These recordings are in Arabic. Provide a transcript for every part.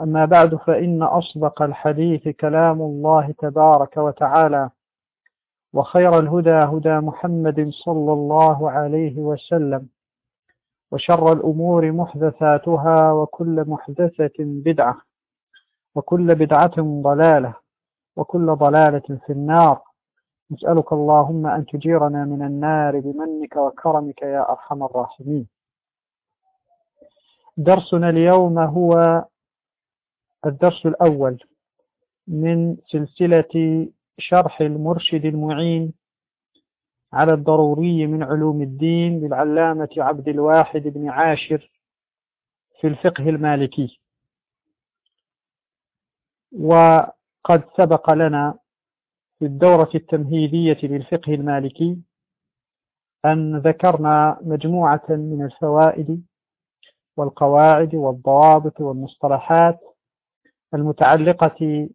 أما بعد فإن أصدق الحديث كلام الله تبارك وتعالى وخير الهدى هدى محمد صلى الله عليه وسلم وشر الأمور محدثاتها وكل محدثة بدعة وكل بدعة ضلالة وكل ضلالة في النار. نسألك اللهم أن تجيرنا من النار بمنك وكرمك يا أرحم الراحمين. درسنا اليوم هو الدرس الأول من سلسلة شرح المرشد المعين على الضروري من علوم الدين للعلامة عبد الواحد بن عاشر في الفقه المالكي. وقد سبق لنا في الدورة التمهيدية للفقه المالكي أن ذكرنا مجموعة من الفوائد والقواعد والضوابط والمصطلحات المتعلقة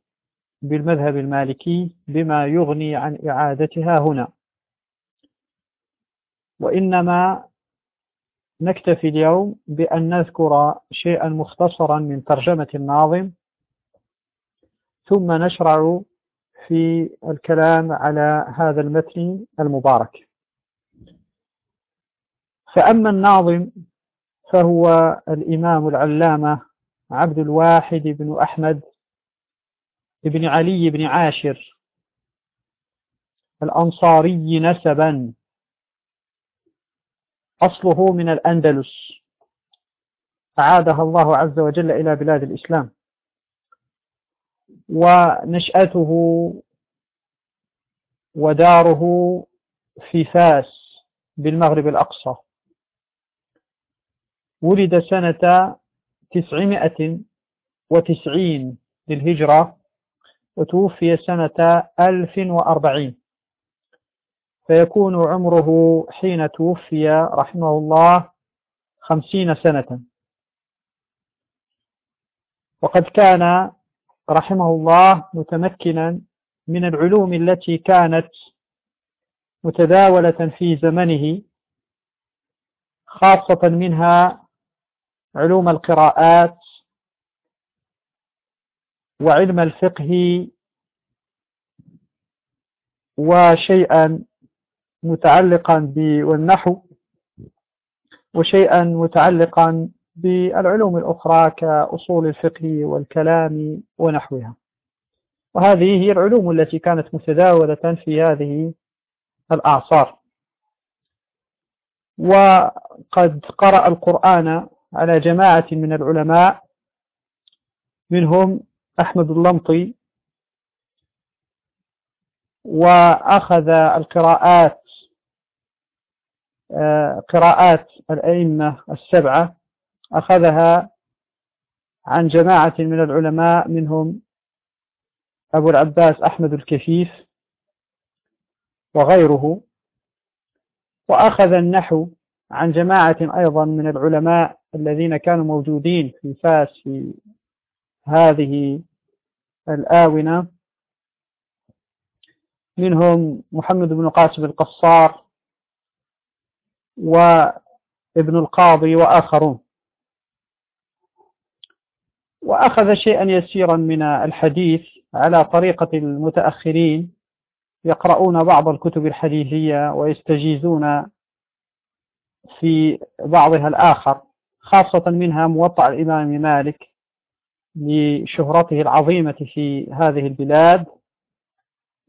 بالمذهب المالكي بما يغني عن إعادتها هنا. وإنما نكتفي اليوم بأن نذكر شيئا مختصرا من ترجمة الناظم ثم نشرع في الكلام على هذا المتن المبارك. فأما الناظم فهو الإمام العلامة عبد الواحد بن أحمد بن علي بن عاشر. الأنصاري نسبا. أصله من الأندلس. أعادها الله عز وجل إلى بلاد الإسلام. ونشأته وداره في فاس بالمغرب الأقصى. ولد سنة تسعمائة وتسعين للهجرة وتوفي سنة ألف وأربعين. فيكون عمره حين توفي رحمه الله خمسين سنة. وقد كان رحمه الله متمكنا من العلوم التي كانت متداولة في زمنه خاصة منها علوم القراءات وعلم الفقه وشيئا متعلقا والنحو وشيئا متعلقا بالعلوم الأخرى كأصول الفقه والكلام ونحوها. وهذه هي العلوم التي كانت متداولة في هذه الأعصار وقد قرأ القرآن على جماعة من العلماء منهم أحمد اللمطي وأخذ القراءات آه، قراءات الأئمة السبعة أخذها عن جماعة من العلماء منهم أبو العباس أحمد الكفيف وغيره. وأخذ النحو عن جماعة أيضا من العلماء الذين كانوا موجودين في فاس في هذه الآونة. منهم محمد بن قاسم القصار وابن القاضي وآخرون. وأخذ شيئا يسيرا من الحديث على طريقة المتأخرين يقرؤون بعض الكتب الحديثية ويستجيزون في بعضها الآخر. خاصة منها موطأ الإمام مالك لشهرته العظيمة في هذه البلاد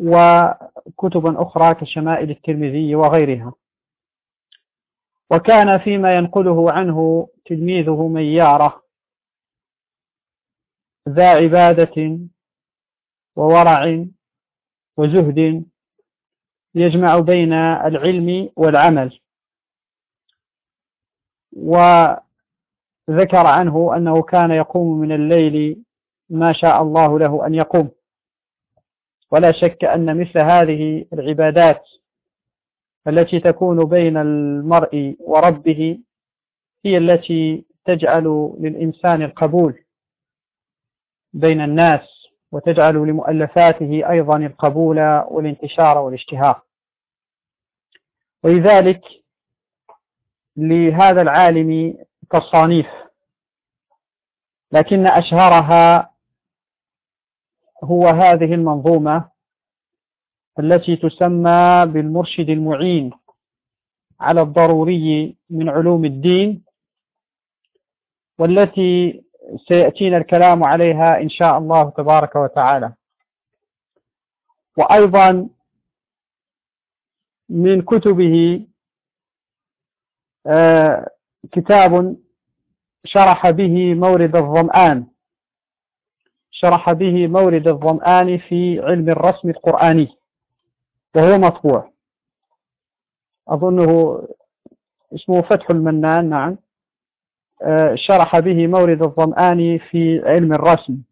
وكتبا أخرى كشمائل الترمذي وغيرها. وكان فيما ينقله عنه تلميذه ميارة ذا عبادة وورع وزهد يجمع بين العلم والعمل. وذكر عنه أنه كان يقوم من الليل ما شاء الله له أن يقوم. ولا شك أن مثل هذه العبادات التي تكون بين المرء وربه هي التي تجعل للإنسان القبول بين الناس وتجعل لمؤلفاته أيضا القبول والانتشار والاشتهار. ولذلك لهذا العالم تصانيف لكن أشهرها هو هذه المنظومة التي تسمى بالمرشد المعين على الضروري من علوم الدين والتي سيأتينا الكلام عليها إن شاء الله تبارك وتعالى. وأيضا من كتبه آه، كتاب شرح به مورد الظمآن. شرح به مورد الظمآن في علم الرسم القرآني. وهو مطبوع. أظنه اسمه فتح المنان نعم. آه، شرح به مورد الظمآن في علم الرسم.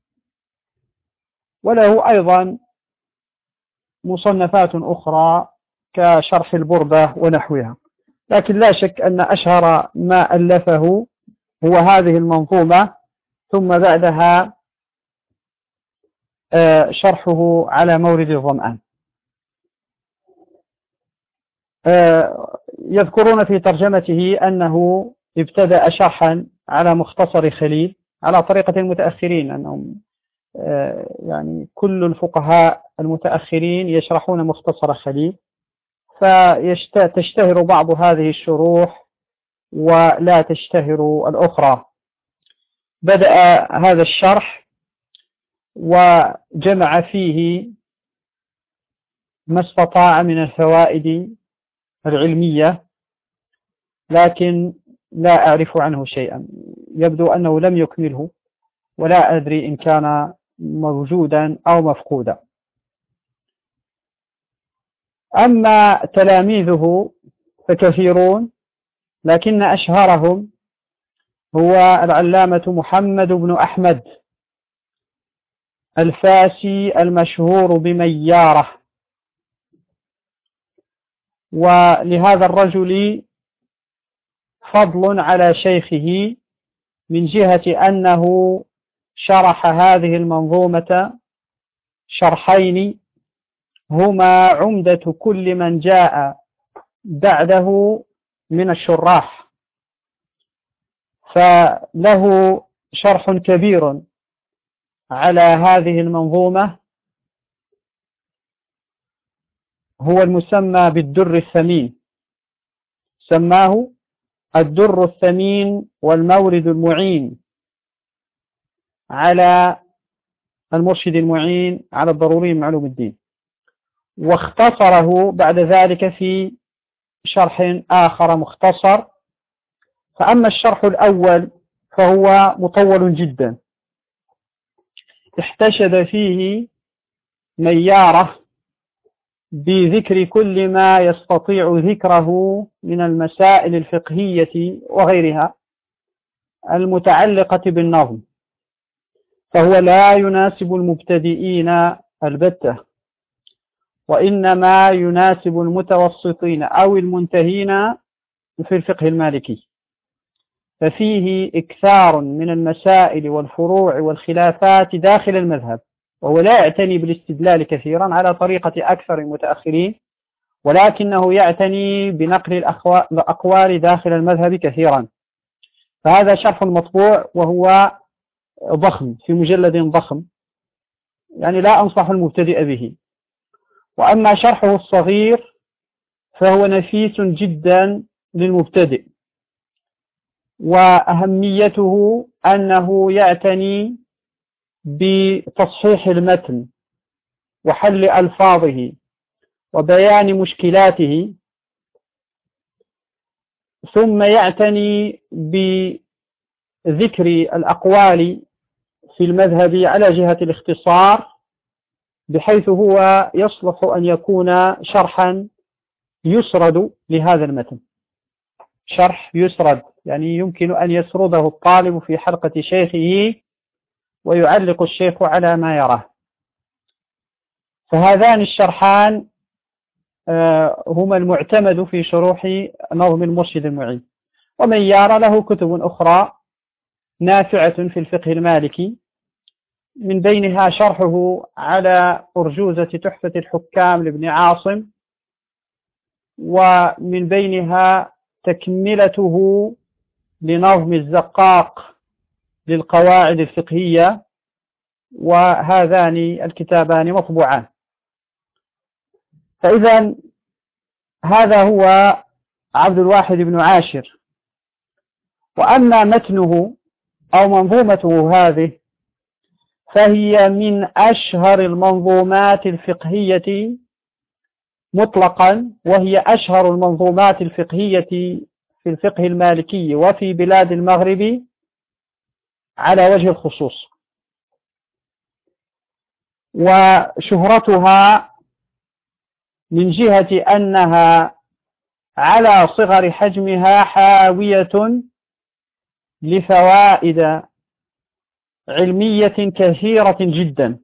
وله أيضا مصنفات أخرى كشرح البردة ونحوها. لكن لا شك أن أشهر ما ألفه هو هذه المنظومة ثم بعدها آه، شرحه على مورد الظمآن آه، يذكرون في ترجمته أنه ابتدأ شرحا على مختصر خليل على طريقة المتأخرين أنهم آه، يعني كل الفقهاء المتأخرين يشرحون مختصر خليل. فتشتهر بعض هذه الشروح ولا تشتهر الأخرى. بدأ هذا الشرح وجمع فيه ما استطاع من الفوائد العلمية لكن لا أعرف عنه شيئا. يبدو أنه لم يكمله ولا أدري إن كان موجودا أو مفقودا. أما تلاميذه فكثيرون لكن أشهرهم هو العلامة محمد بن أحمد الفاسي المشهور بميارة. ولهذا الرجل فضل على شيخه من جهة أنه شرح هذه المنظومة شرحين هما عمدة كل من جاء بعده من الشراح. فله شرح كبير على هذه المنظومة. هو المسمى بالدر الثمين. سماه الدر الثمين والمورد المعين على المرشد المعين على الضروري معلوم الدين. واختصره بعد ذلك في شرح آخر مختصر. فأما الشرح الأول فهو مطول جدا. احتشد فيه ميارة بذكر كل ما يستطيع ذكره من المسائل الفقهية وغيرها المتعلقة بالنظم. فهو لا يناسب المبتدئين البتة. وإنما يناسب المتوسطين أو المنتهين في الفقه المالكي. ففيه إكثار من المسائل والفروع والخلافات داخل المذهب وهو لا يعتني بالاستدلال كثيرا على طريقة أكثر المتأخرين ولكنه يعتني بنقل الأقوال داخل المذهب كثيرا. فهذا شرح مطبوع وهو ضخم في مجلد ضخم. يعني لا أنصح المبتدئ به. وأما شرحه الصغير فهو نفيس جدا للمبتدئ وأهميته أنه يعتني بتصحيح المتن وحل ألفاظه وبيان مشكلاته ثم يعتني بذكر الأقوال في المذهب على جهة الاختصار بحيث هو يصلح أن يكون شرحا يسرد لهذا المتن. شرح يسرد يعني يمكن أن يسرده الطالب في حلقة شيخه ويعلق الشيخ على ما يراه. فهذان الشرحان آه، هما المعتمد في شروح نظم المرشد المعين. ومن يرى له كتب أخرى نافعة في الفقه المالكي من بينها شرحه على أرجوزة تحفة الحكام لابن عاصم ومن بينها تكملته لنظم الزقاق للقواعد الفقهية وهذان الكتابان مطبوعان. فإذا هذا هو عبد الواحد بن عاشر. وأما متنه أو منظومته هذه فهي من أشهر المنظومات الفقهية مطلقا وهي أشهر المنظومات الفقهية في الفقه المالكي وفي بلاد المغرب على وجه الخصوص. وشهرتها من جهة أنها على صغر حجمها حاوية لفوائد علمية كثيرة جدا.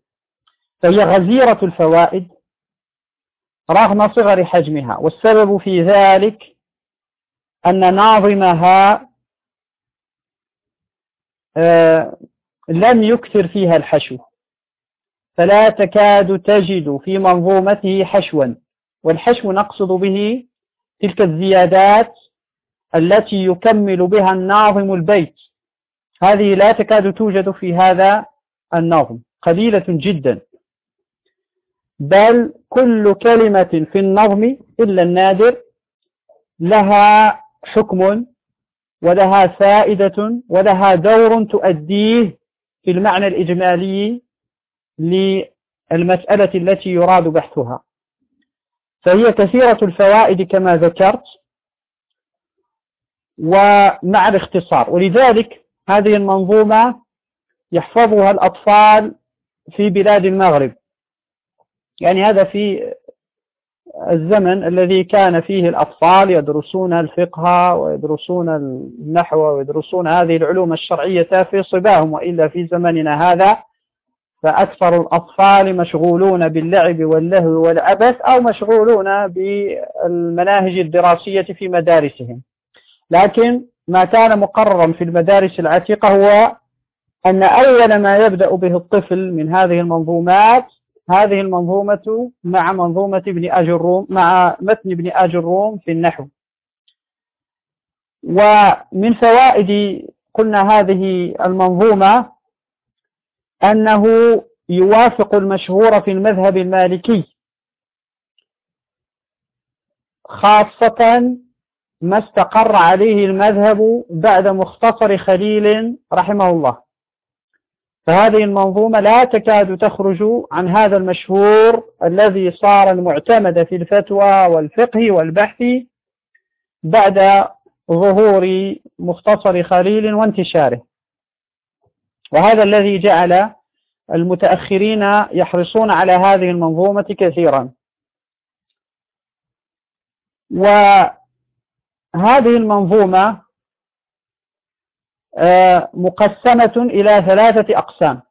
فهي غزيرة الفوائد رغم صغر حجمها والسبب في ذلك أن ناظمها آه، لم يكثر فيها الحشو. فلا تكاد تجد في منظومته حشوا والحشو نقصد به تلك الزيادات التي يكمل بها الناظم البيت. هذه لا تكاد توجد في هذا النظم. قليلة جدا. بل كل كلمة في النظم إلا النادر لها حكم ولها فائدة ولها دور تؤديه في المعنى الإجمالي للمسألة التي يراد بحثها. فهي كثيرة الفوائد كما ذكرت ومع الاختصار. ولذلك هذه المنظومة يحفظها الأطفال في بلاد المغرب. يعني هذا في الزمن الذي كان فيه الأطفال يدرسون الفقه ويدرسون النحو ويدرسون هذه العلوم الشرعية في صباهم وإلا في زمننا هذا فأكثر الأطفال مشغولون باللعب واللهو والعبث أو مشغولون بالمناهج الدراسية في مدارسهم. لكن ما كان مقررا في المدارس العتيقة هو أن أول ما يبدأ به الطفل من هذه المنظومات هذه المنظومة مع منظومة ابن أجروم مع متن ابن أجروم في النحو. ومن فوائد قلنا هذه المنظومة أنه يوافق المشهور في المذهب المالكي خاصة ما استقر عليه المذهب بعد مختصر خليل رحمه الله. فهذه المنظومة لا تكاد تخرج عن هذا المشهور الذي صار المعتمد في الفتوى والفقه والبحث بعد ظهور مختصر خليل وانتشاره. وهذا الذي جعل المتأخرين يحرصون على هذه المنظومة كثيرا. وهذه المنظومة آه، مقسمة إلى ثلاثة أقسام.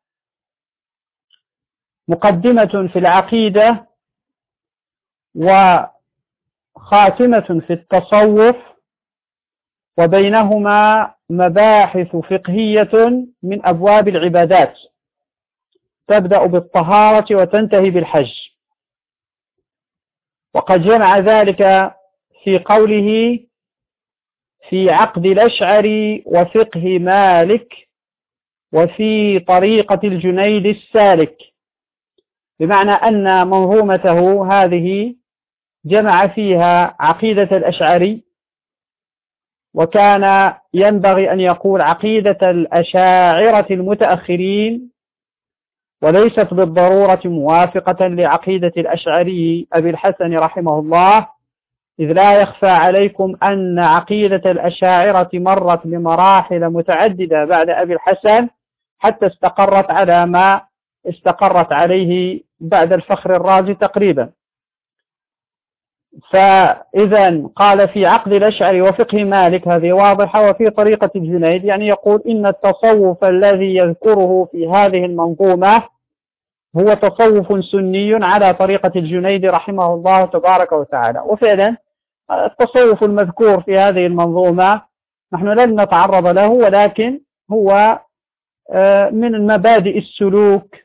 مقدمة في العقيدة وخاتمة في التصوف وبينهما مباحث فقهية من أبواب العبادات. تبدأ بالطهارة وتنتهي بالحج. وقد جمع ذلك في قوله في عقد الأشعري وفقه مالك وفي طريقة الجنيد السالك. بمعنى أن منظومته هذه جمع فيها عقيدة الأشعري وكان ينبغي أن يقول عقيدة الأشاعرة المتأخرين وليست بالضرورة موافقة لعقيدة الأشعري أبي الحسن رحمه الله. إذ لا يخفى عليكم أن عقيدة الأشاعرة مرت بمراحل متعددة بعد أبي الحسن حتى استقرت على ما استقرت عليه بعد الفخر الرازي تقريبا. فإذا قال في عقد الأشعري وفقه مالك هذه واضحة وفي طريقة الجنيد يعني يقول إن التصوف الذي يذكره في هذه المنظومة هو تصوف سني على طريقة الجنيد رحمه الله تبارك وتعالى. وفعلا التصوف المذكور في هذه المنظومة نحن لن نتعرض له ولكن هو آه، من مبادئ السلوك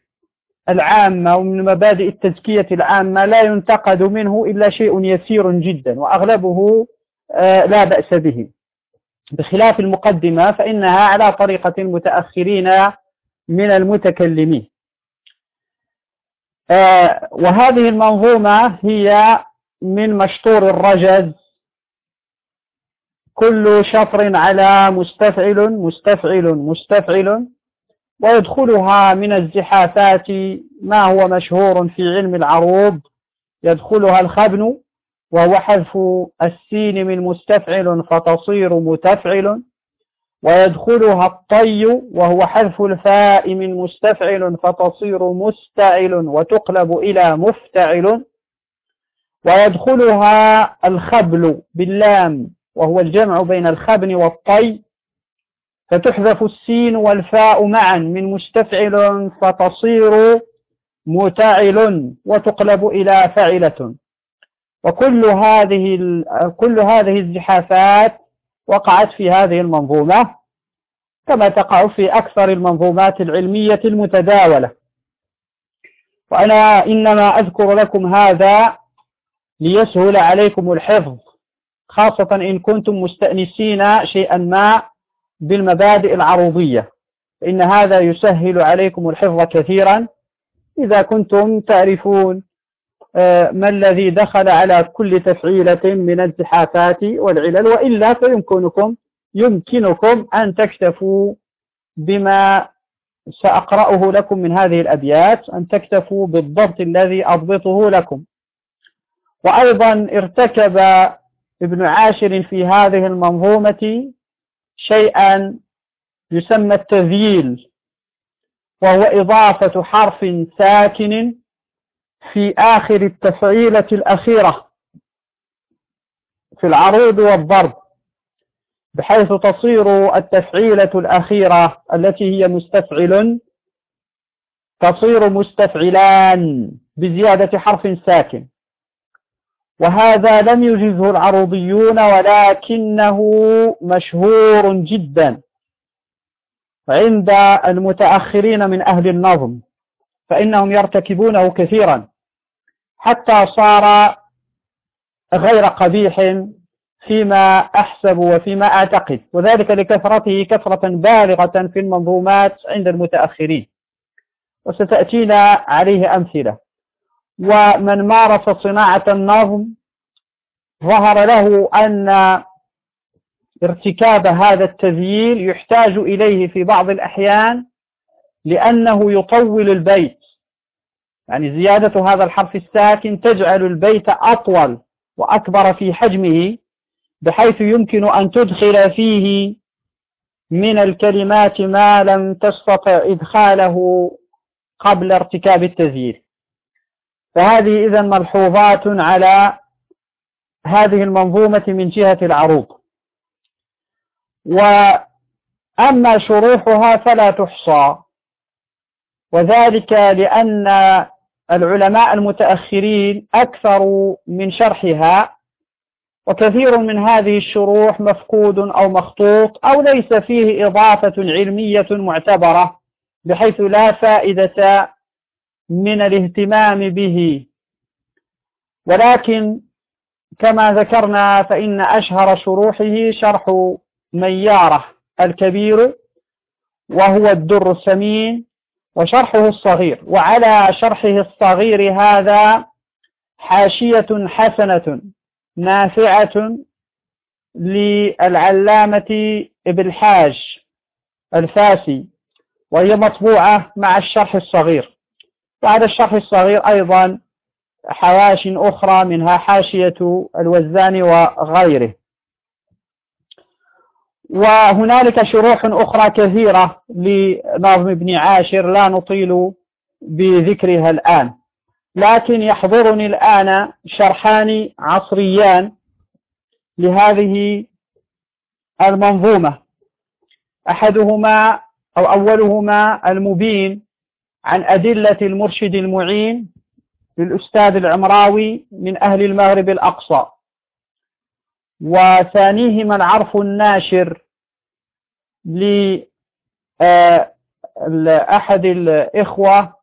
العامة ومن مبادئ التزكية العامة لا ينتقد منه إلا شيء يسير جدا وأغلبه آه، لا بأس به. بخلاف المقدمة فإنها على طريقة المتأخرين من المتكلمين. آه، وهذه المنظومة هي من مشطور الرجز. كل شطر على مستفعل مستفعل مستفعل. ويدخلها من الزحافات ما هو مشهور في علم العروض. يدخلها الخبن وهو حذف السين من مستفعل فتصير متفعل. ويدخلها الطي وهو حذف الفاء من مستفعل فتصير مستعل وتقلب إلى مفتعل. ويدخلها الخبل باللام وهو الجمع بين الخبن والطي فتحذف السين والفاء معا من مستفعل فتصير متعل وتقلب إلى فعلة وكل هذه كل هذه الزحافات وقعت في هذه المنظومة كما تقع في أكثر المنظومات العلمية المتداولة. وأنا إنما أذكر لكم هذا ليسهل عليكم الحفظ خاصة إن كنتم مستأنسين شيئا ما بالمبادئ العروضية. فإن هذا يسهل عليكم الحفظ كثيرا. إذا كنتم تعرفون آه، ما الذي دخل على كل تفعيلة من الزحافات والعلل وإلا فيمكنكم يمكنكم أن تكتفوا بما سأقرأه لكم من هذه الأبيات أن تكتفوا بالضبط الذي أضبطه لكم. وأيضا ارتكب ابن عاشر في هذه المنظومة شيئا يسمى التذييل وهو إضافة حرف ساكن في آخر التفعيلة الأخيرة في العروض والضرب بحيث تصير التفعيلة الأخيرة التي هي مستفعل تصير مستفعلان بزيادة حرف ساكن. وهذا لم يجزه العروضيون ولكنه مشهور جدا عند المتأخرين من أهل النظم فإنهم يرتكبونه كثيرا. حتى صار غير قبيح فيما أحسب وفيما أعتقد وذلك لكثرته كثرة بالغة في المنظومات عند المتأخرين. وستأتينا عليه أمثلة. ومن مارس صناعة النظم ظهر له أن ارتكاب هذا التذييل يحتاج إليه في بعض الأحيان لأنه يطول البيت. يعني زيادة هذا الحرف الساكن تجعل البيت أطول وأكبر في حجمه بحيث يمكن أن تدخل فيه من الكلمات ما لم تستطع إدخاله قبل ارتكاب التذييل. فهذه إذا ملحوظات على هذه المنظومة من جهة العروض. وأما شروحها فلا تحصى وذلك لأن العلماء المتأخرين أكثر من شرحها وكثير من هذه الشروح مفقود أو مخطوط أو ليس فيه إضافة علمية معتبرة بحيث لا فائدة من الاهتمام به. ولكن كما ذكرنا فإن أشهر شروحه شرح ميارة الكبير وهو الدر السمين وشرحه الصغير. وعلى شرحه الصغير هذا حاشية حسنة نافعة للعلامة ابن حاج الفاسي وهي مطبوعة مع الشرح الصغير. بعد الشرح الصغير أيضا حواش أخرى منها حاشية الوزان وغيره. وهنالك شروح أخرى كثيرة لنظم ابن عاشر لا نطيل بذكرها الآن. لكن يحضرني الآن شرحان عصريان لهذه المنظومة. أحدهما أو أولهما المبين عن أدلة المرشد المعين للأستاذ العمراوي من أهل المغرب الأقصى. وثانيهما العرف الناشر لأحد الإخوة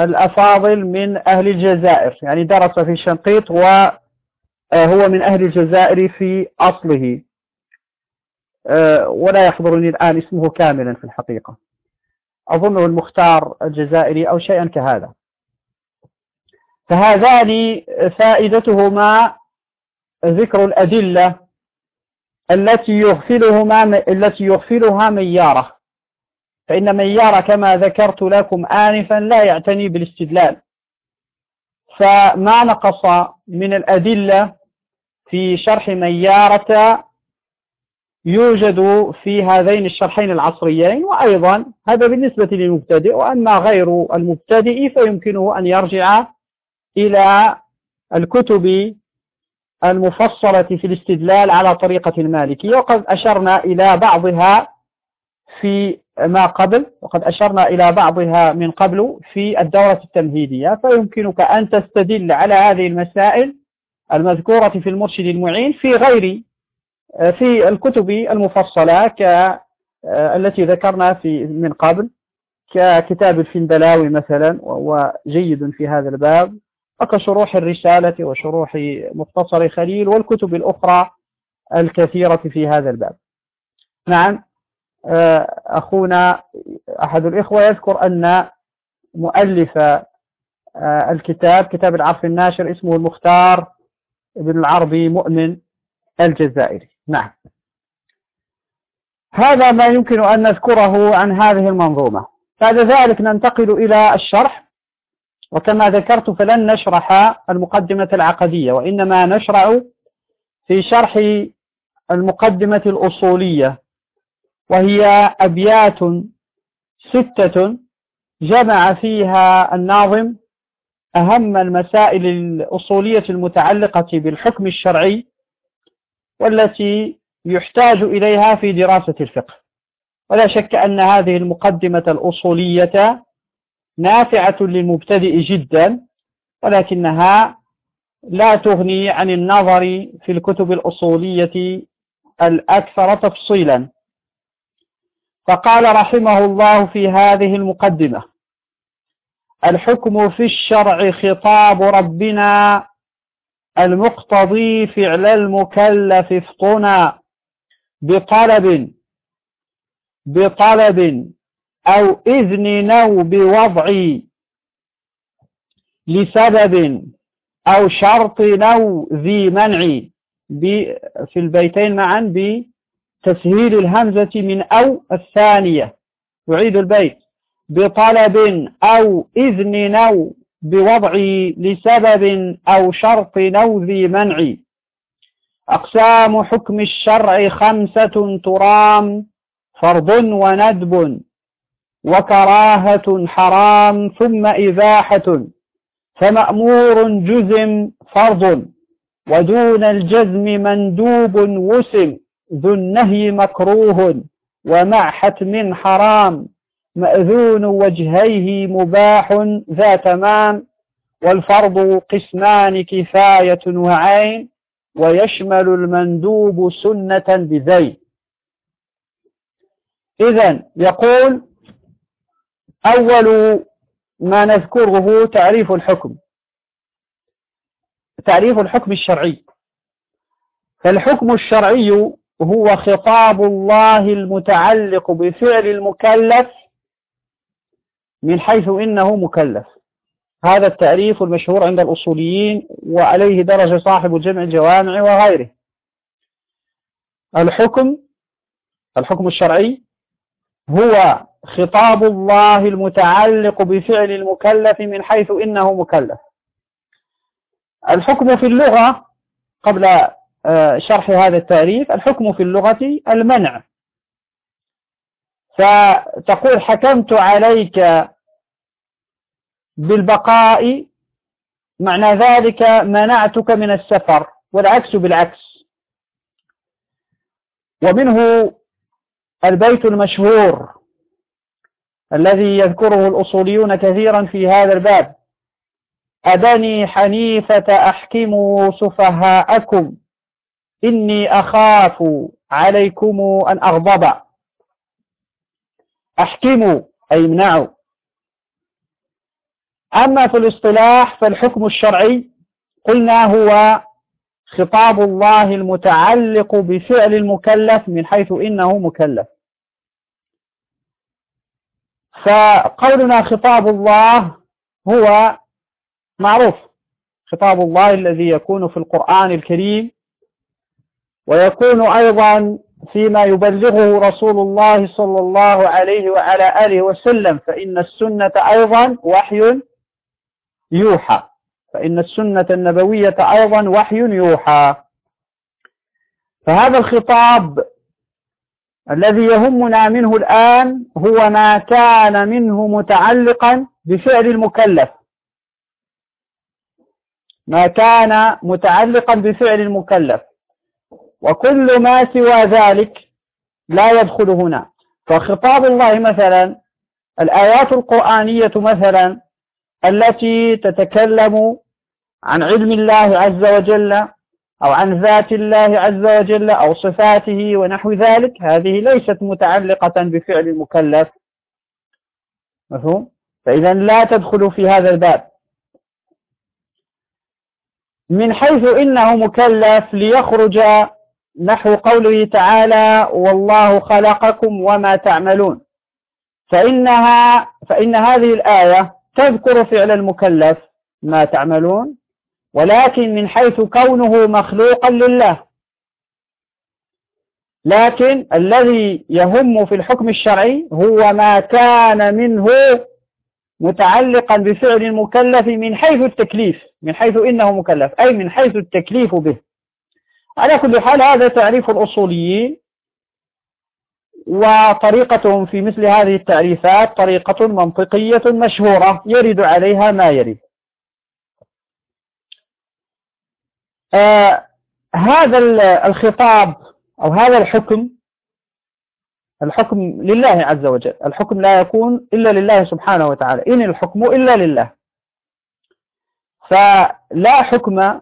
الأفاضل من أهل الجزائر. يعني درس في شنقيط وهو من أهل الجزائر في أصله. ولا يحضرني الآن اسمه كاملا في الحقيقة. أظنه المختار الجزائري أو شيئا كهذا. فهذان فائدتهما ذكر الأدلة التي يغفلهما التي يغفلها ميارة. فإن ميارة كما ذكرت لكم آنفا لا يعتني بالاستدلال. فما نقص من الأدلة في شرح ميارة يوجد في هذين الشرحين العصريين وأيضا هذا بالنسبة للمبتدئ وأما غير المبتدئ فيمكنه أن يرجع إلى الكتب المفصلة في الاستدلال على طريقة المالكية. وقد أشرنا إلى بعضها في ما قبل وقد أشرنا إلى بعضها من قبل في الدورة التمهيدية. فيمكنك أن تستدل على هذه المسائل المذكورة في المرشد المعين في غير في الكتب المفصلة ك التي ذكرنا في من قبل ككتاب الفندلاوي مثلا وهو جيد في هذا الباب وكشروح الرسالة وشروح مختصر خليل والكتب الأخرى الكثيرة في هذا الباب. نعم آه، أخونا أحد الإخوة يذكر أن مؤلف آه، الكتاب كتاب العرف الناشر اسمه المختار ابن العربي مؤمن الجزائري. نعم. هذا ما يمكن أن نذكره عن هذه المنظومة. بعد ذلك ننتقل إلى الشرح وكما ذكرت فلن نشرح المقدمة العقدية وإنما نشرع في شرح المقدمة الأصولية وهي أبيات ستة جمع فيها الناظم أهم المسائل الأصولية المتعلقة بالحكم الشرعي والتي يحتاج إليها في دراسة الفقه. ولا شك أن هذه المقدمة الأصولية نافعة للمبتدئ جدا ولكنها لا تغني عن النظر في الكتب الأصولية الأكثر تفصيلا. فقال رحمه الله في هذه المقدمة الحكم في الشرع خطاب ربنا المقتضي فعل المكلف افطنا بطلب بطلب أو إذن نو بوضع لسبب أو شرط نو ذي منع في البيتين معا بتسهيل الهمزة من أو الثانية. أعيد البيت. بطلب أو إذن نو بوضع لسبب أو شرط نو ذي منع. أقسام حكم الشرع خمسة ترام فرض وندب وكراهة حرام ثم إباحة فمأمور جزم فرض ودون الجزم مندوب وسم ذو النهي مكروه ومع حتم حرام. مأذون وجهيه مباح ذا تمام والفرض قسمان كفاية وعين ويشمل المندوب سنة بذين إذا يقول أول ما نذكره تعريف الحكم. تعريف الحكم الشرعي. فالحكم الشرعي هو خطاب الله المتعلق بفعل المكلف من حيث إنه مكلف. هذا التعريف المشهور عند الأصوليين وعليه درجة صاحب الجمع الجوامع وغيره. الحكم الحكم الشرعي هو خطاب الله المتعلق بفعل المكلف من حيث إنه مكلف. الحكم في اللغة قبل آه، شرح هذا التعريف الحكم في اللغة المنع. فتقول حكمت عليك بالبقاء معنى ذلك منعتك من السفر والعكس بالعكس. ومنه البيت المشهور الذي يذكره الأصوليون كثيرا في هذا الباب. أبني حنيفة أحكموا سفهاءكم إني أخاف عليكم أن أغضب. أحكموا أي امنعوا. أما في الاصطلاح فالحكم الشرعي قلنا هو خطاب الله المتعلق بفعل المكلف من حيث إنه مكلف. فقولنا خطاب الله هو معروف. خطاب الله الذي يكون في القرآن الكريم ويكون أيضا فيما يبلغه رسول الله صلى الله عليه وعلى آله وسلم فإن السنة أيضا وحي يوحى. فإن السنة النبوية أيضا وحي يوحى. فهذا الخطاب الذي يهمنا منه الآن هو ما كان منه متعلقا بفعل المكلف. ما كان متعلقا بفعل المكلف. وكل ما سوى ذلك لا يدخل هنا. فخطاب الله مثلا الآيات القرآنية مثلا التي تتكلم عن علم الله عز وجل أو عن ذات الله عز وجل أو صفاته ونحو ذلك هذه ليست متعلقة بفعل المكلف. مفهوم؟ فإذا لا تدخل في هذا الباب. من حيث إنه مكلف ليخرج نحو قوله تعالى والله خلقكم وما تعملون. فإنها فإن هذه الآية تذكر فعل المكلف ما تعملون ولكن من حيث كونه مخلوقا لله. لكن الذي يهم في الحكم الشرعي هو ما كان منه متعلقا بفعل المكلف من حيث التكليف من حيث إنه مكلف أي من حيث التكليف به. على كل حال هذا تعريف الأصوليين وطريقتهم في مثل هذه التعريفات طريقة منطقية مشهورة يرد عليها ما يرد. آه هذا الخطاب أو هذا الحكم الحكم لله عز وجل الحكم لا يكون إلا لله سبحانه وتعالى إن الحكم إلا لله. فلا حكم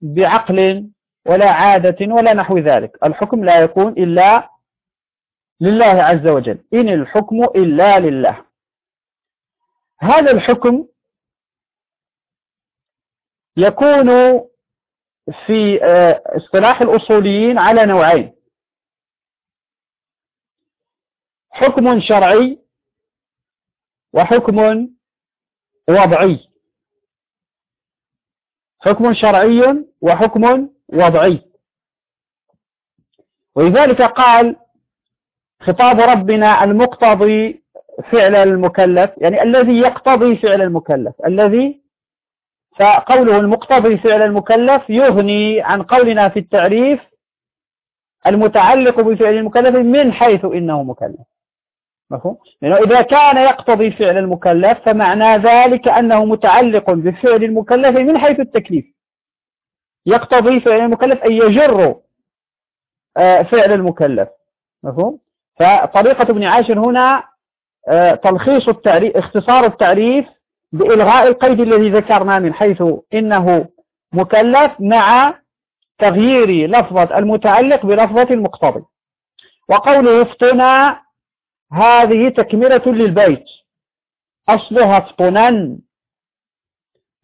بعقل ولا عادة ولا نحو ذلك. الحكم لا يكون إلا لله عز وجل. إن الحكم إلا لله. هذا الحكم يكون في آه، اصطلاح الأصوليين على نوعين. حكم شرعي وحكم وضعي. حكم شرعي وحكم وضعي. ولذلك قال خطاب ربنا المقتضي فعل المكلف يعني الذي يقتضي فعل المكلف. الذي فقوله المقتضي فعل المكلف يغني عن قولنا في التعريف المتعلق بفعل المكلف من حيث إنه مكلف. مفهوم؟ لأنه إذا كان يقتضي فعل المكلف فمعنى ذلك أنه متعلق بفعل المكلف من حيث التكليف. يقتضي فعل المكلف أن يجر آه، فعل المكلف. مفهوم؟ فطريقة ابن عاشر هنا آه، تلخيص التعريف اختصار التعريف بإلغاء القيد الذي ذكرنا من حيث إنه مكلف مع تغيير لفظة المتعلق بلفظة المقتضي. وقوله افطنا هذه تكملة للبيت. أصلها افطنا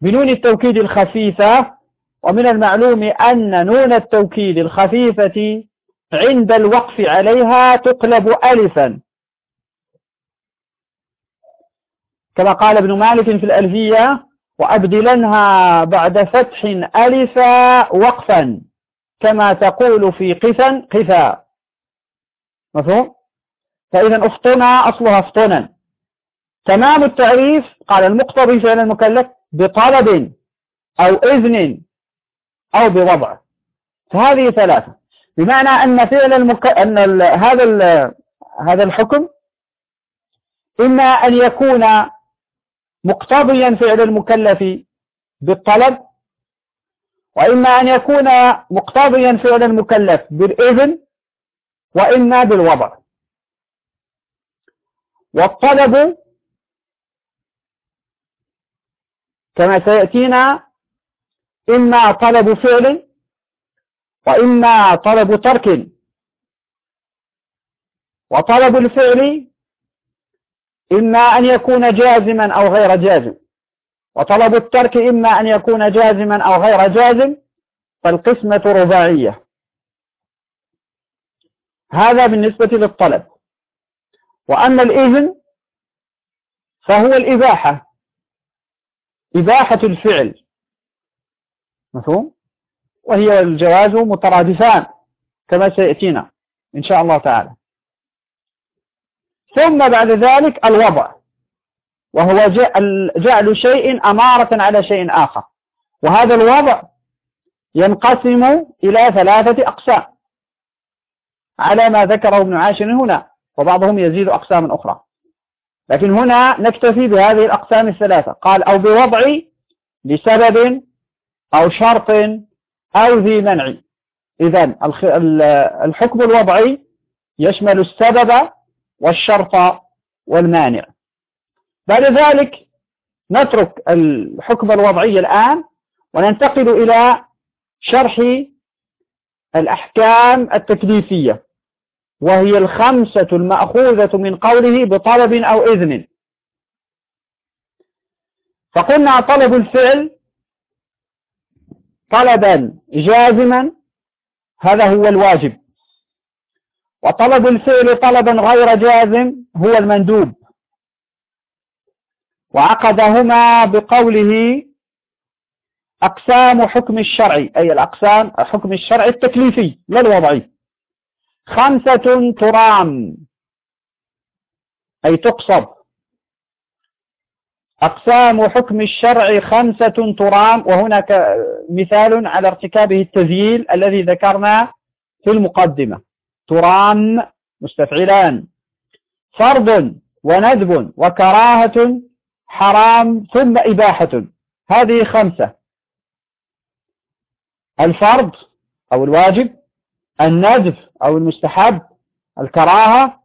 بنون التوكيد الخفيفة ومن المعلوم أن نون التوكيد الخفيفة عند الوقف عليها تقلب ألفا. كما قال ابن مالك في الألفية وأبدلنها بعد فتح ألفا وقفا كما تقول في قفا قفا. مفهوم؟ فإذا أفطنا أصلها افطنا تمام التعريف قال المقتضي فعل المكلف بطلب أو إذن أو بوضع. فهذه ثلاثة. بمعنى أن فعل المك... أن ال... هذا ال... هذا الحكم إما أن يكون مقتضيا فعل المكلف بالطلب وإما أن يكون مقتضيا فعل المكلف بالإذن وإما بالوضع. والطلب كما سيأتينا إما طلب فعل وإما طلب ترك. وطلب الفعل إما أن يكون جازما أو غير جازم. وطلب الترك إما أن يكون جازما أو غير جازم. فالقسمة رباعية. هذا بالنسبة للطلب. وأما الإذن فهو الإباحة. إباحة الفعل. مفهوم؟ وهي والجواز مترادفان كما سيأتينا إن شاء الله تعالى. ثم بعد ذلك الوضع وهو جعل شيء أمارة على شيء آخر. وهذا الوضع ينقسم إلى ثلاثة أقسام. على ما ذكره ابن عاشر هنا وبعضهم يزيد أقسام أخرى. لكن هنا نكتفي بهذه الأقسام الثلاثة. قال أو بوضع لسبب أو شرط أو ذي منع. إذا الحكم الوضعي يشمل السبب والشرط والمانع. بعد ذلك نترك الحكم الوضعي الآن وننتقل إلى شرح الأحكام التكليفية وهي الخمسة المأخوذة من قوله بطلب أو إذن. فقلنا طلب الفعل طلبا جازما هذا هو الواجب. وطلب الفعل طلبا غير جازم هو المندوب. وعقدهما بقوله أقسام حكم الشرعي أي الأقسام حكم الشرع التكليفي لا الوضعي خمسة ترام أي تقصد أقسام حكم الشرع خمسة ترام وهناك مثال على ارتكابه التزييل الذي ذكرنا في المقدمة. ترام مستفعلان. فرض وندب وكراهة حرام ثم إباحة. هذه خمسة. الفرض أو الواجب الندب أو المستحب الكراهة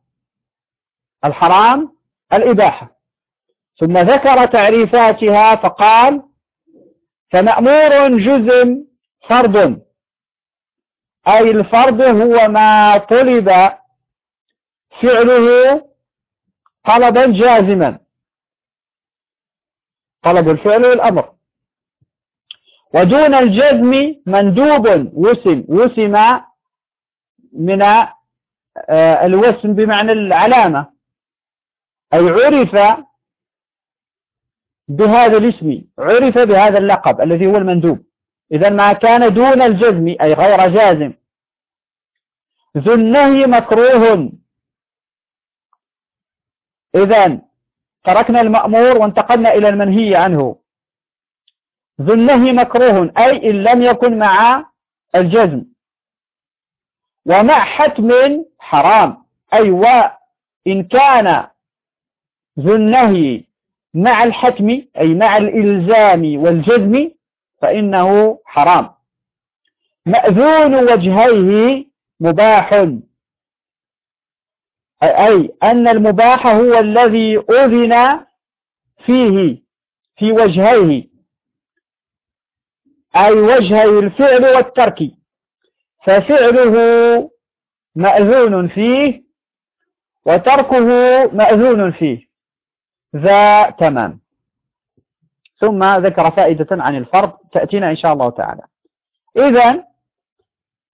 الحرام الإباحة. ثم ذكر تعريفاتها فقال فمأمور جزم فرض أي الفرض هو ما طلب فعله طلبا جازما. طلب الفعل والأمر ودون الجزم مندوب وسم وسم من الوسم بمعنى العلامة. أي عرف بهذا الاسم عرف بهذا اللقب الذي هو المندوب. إذا ما كان دون الجزم أي غير جازم. ذو النهي مكروه. إذا تركنا المأمور وانتقلنا إلى المنهي عنه. ذو النهي مكروه أي إن لم يكن مع الجزم. ومع حتم حرام أي وإن كان ذو النهي مع الحتم أي مع الإلزام والجزم فإنه حرام. مأذون وجهيه مباح. أي أن المباح هو الذي أذن فيه في وجهيه. أي وجهي الفعل والترك. ففعله مأذون فيه وتركه مأذون فيه. ذا تمام ثم ذكر فائدة عن الفرض تأتينا إن شاء الله تعالى. إذا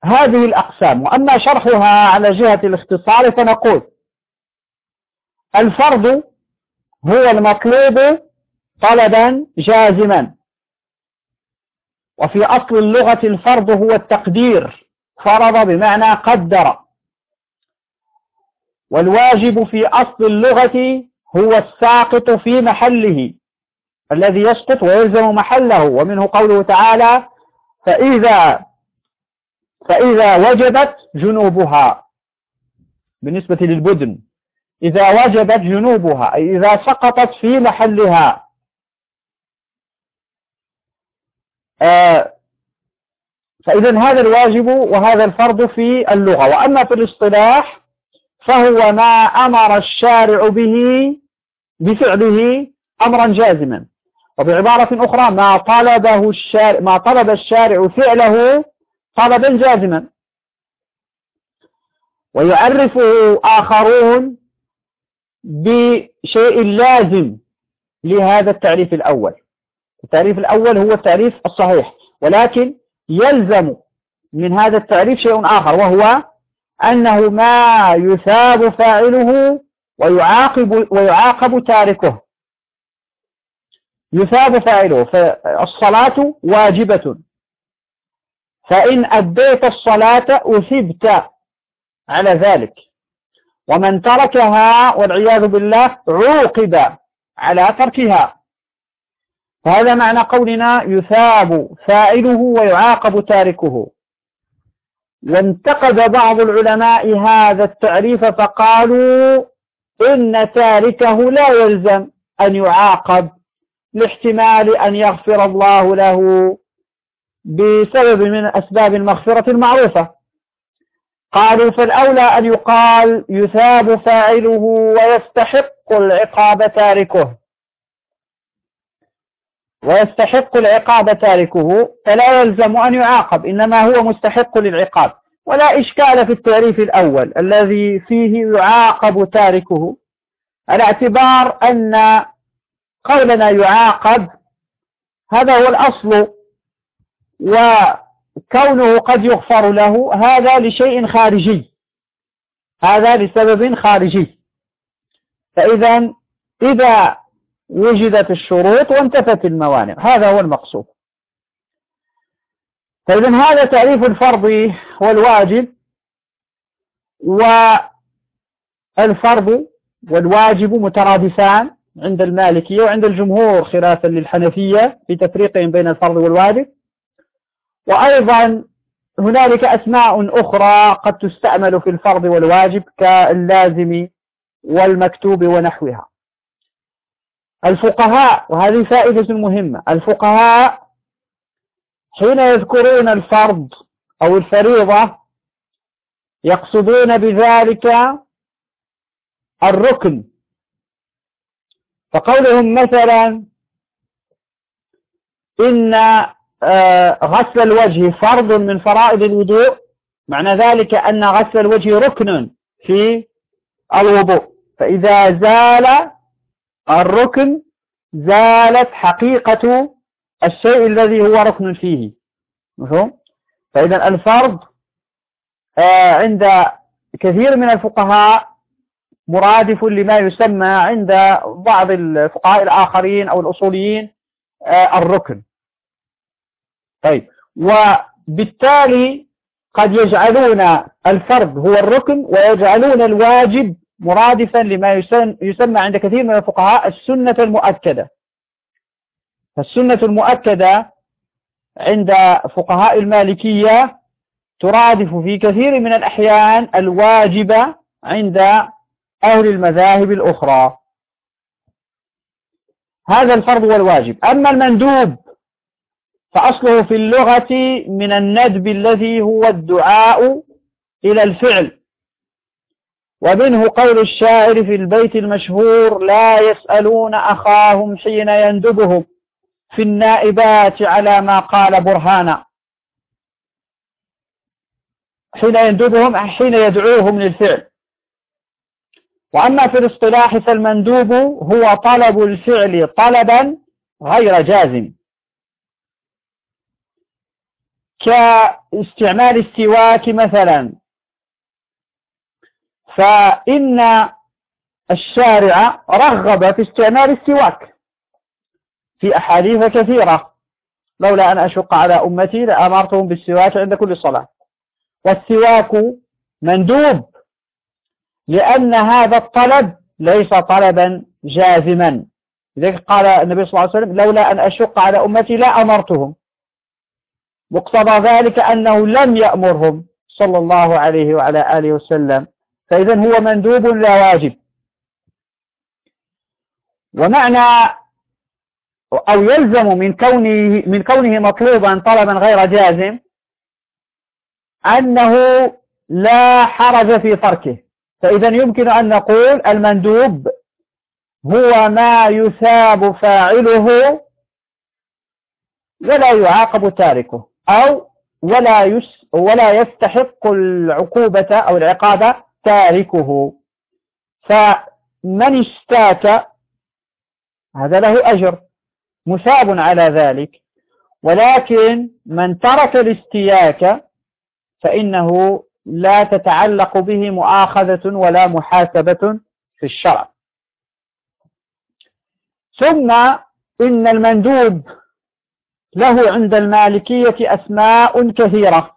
هذه الأقسام وأما شرحها على جهة الاختصار فنقول الفرض هو المطلوب طلبا جازما. وفي أصل اللغة الفرض هو التقدير فرض بمعنى قدر. والواجب في أصل اللغة هو الساقط في محله الذي يسقط ويلزم محله. ومنه قوله تعالى فإذا فإذا وجبت جنوبها. بالنسبة للبدن. إذا وجبت جنوبها أي إذا سقطت في محلها. آه، فإذا هذا الواجب وهذا الفرض في اللغة. وأما في الاصطلاح فهو ما أمر الشارع به بفعله أمرا جازما. وبعبارة أخرى ما طلبه الشارع ما طلب الشارع فعله طلبا جازما. ويعرفه آخرون بشيء لازم لهذا التعريف الأول. التعريف الأول هو التعريف الصحيح ولكن يلزم من هذا التعريف شيء آخر وهو أنه ما يثاب فاعله ويعاقب, ويعاقب تاركه. يثاب فاعله فالصلاة واجبة. فإن أديت الصلاة أثبت على ذلك. ومن تركها والعياذ بالله عوقب على تركها. فهذا معنى قولنا يثاب فاعله ويعاقب تاركه. وانتقد بعض العلماء هذا التعريف فقالوا إن تاركه لا يلزم أن يعاقب لاحتمال أن يغفر الله له بسبب من أسباب المغفرة المعروفة. قالوا فالأولى أن يقال يثاب فاعله ويستحق العقاب تاركه. ويستحق العقاب تاركه فلا يلزم أن يعاقب إنما هو مستحق للعقاب. ولا إشكال في التعريف الأول الذي فيه يعاقب تاركه. على اعتبار أن قولنا يعاقب هذا هو الأصل وكونه قد يغفر له هذا لشيء خارجي. هذا لسبب خارجي. فإذا إذا وجدت الشروط وانتفت الموانع. هذا هو المقصود. فإذا هذا تعريف الفرض والواجب والفرض والواجب مترادفان عند المالكية وعند الجمهور خلافا للحنفية في تفريقهم بين الفرض والواجب. وأيضا هنالك أسماء أخرى قد تستعمل في الفرض والواجب كاللازم والمكتوب ونحوها. الفقهاء وهذه فائدة مهمة الفقهاء حين يذكرون الفرض أو الفريضة يقصدون بذلك الركن. فقولهم مثلا إن آه، غسل الوجه فرض من فرائض الوضوء معنى ذلك أن غسل الوجه ركن في الوضوء. فإذا زال الركن زالت حقيقة الشيء الذي هو ركن فيه. مفهوم؟ فإذا الفرض آه، عند كثير من الفقهاء مرادف لما يسمى عند بعض الفقهاء الآخرين أو الأصوليين آه، الركن. طيب. وبالتالي قد يجعلون الفرض هو الركن ويجعلون الواجب مرادفا لما يسمى عند كثير من الفقهاء السنة المؤكدة. فالسنة المؤكدة عند فقهاء المالكية ترادف في كثير من الأحيان الواجبة عند أهل المذاهب الأخرى. هذا الفرض والواجب أما المندوب فأصله في اللغة من الندب الذي هو الدعاء إلى الفعل. ومنه قول الشاعر في البيت المشهور لا يسألون أخاهم حين يندبهم في النائبات على ما قال برهانا. حين يندبهم حين يدعوهم للفعل. وأما في الاصطلاح فالمندوب هو طلب الفعل طلبا غير جازم. كاستعمال السواك مثلا. فإن الشارع رغب في استعمال السواك في أحاديث كثيرة. لولا أن أشق على أمتي لأمرتهم بالسواك عند كل صلاة. والسواك مندوب لأن هذا الطلب ليس طلبا جازما. لذلك قال النبي صلى الله عليه وسلم لولا أن أشق على أمتي لا أمرتهم. مقتضى ذلك أنه لم يأمرهم صلى الله عليه وعلى آله وسلم. فإذا هو مندوب لا واجب. ومعنى أو يلزم من كونه من كونه مطلوبا طلبا غير جازم أنه لا حرج في تركه. فإذا يمكن أن نقول المندوب هو ما يثاب فاعله ولا يعاقب تاركه أو ولا يس ولا يستحق العقوبة أو العقاب تاركه. فمن استاك هذا له أجر. مثاب على ذلك. ولكن من ترك الاستياك فإنه لا تتعلق به مؤاخذة ولا محاسبة في الشرع. ثم إن المندوب له عند المالكية أسماء كثيرة.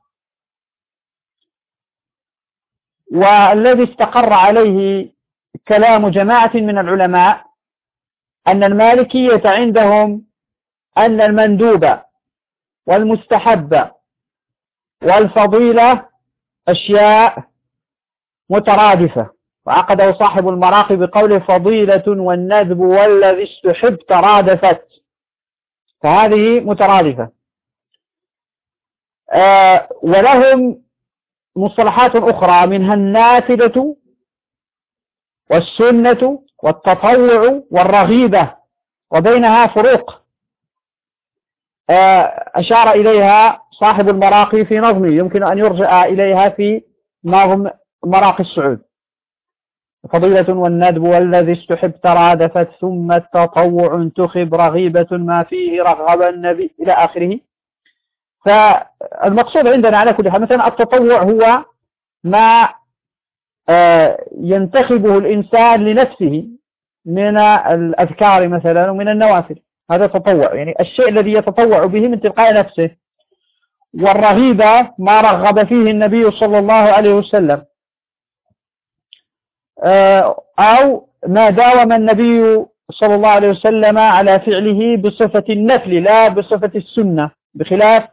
والذي استقر عليه كلام جماعة من العلماء أن المالكية عندهم أن المندوب والمستحب والفضيلة أشياء مترادفة. وعقده صاحب المراقب بقوله فضيلة والندب والذي استحب ترادفت. فهذه مترادفة. آه ولهم مصطلحات أخرى منها النافلة والسنة والتطوع والرغيبة وبينها فروق. آه أشار إليها صاحب المراقي في نظمه يمكن أن يرجع إليها في نظم مراقي السعود. فضيلة والندب والذي استحب ترادفت ثم التطوع انتخب رغيبة ما فيه رغب النبي إلى آخره. فالمقصود عندنا على كل حال مثلا التطوع هو ما ينتخبه الإنسان لنفسه من الأذكار مثلا ومن النوافل هذا تطوع يعني الشيء الذي يتطوع به من تلقاء نفسه. والرغيبة ما رغب فيه النبي صلى الله عليه وسلم. آه، أو ما داوم النبي صلى الله عليه وسلم على فعله بصفة النفل لا بصفة السنة بخلاف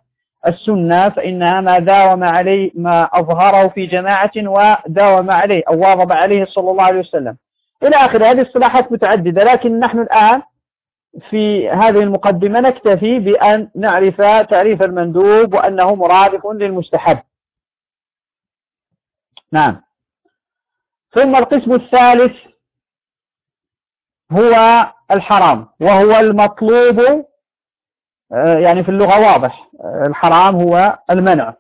السنة فإنها ما داوم عليه ما أظهره في جماعة وداوم عليه أو واظب عليه صلى الله عليه وسلم. إلى آخر هذه الصلاحات متعددة لكن نحن الآن في هذه المقدمة نكتفي بأن نعرف تعريف المندوب وأنه مرادف للمستحب. نعم. ثم القسم الثالث هو الحرام وهو المطلوب يعني في اللغة واضح. آه، الحرام هو المنع.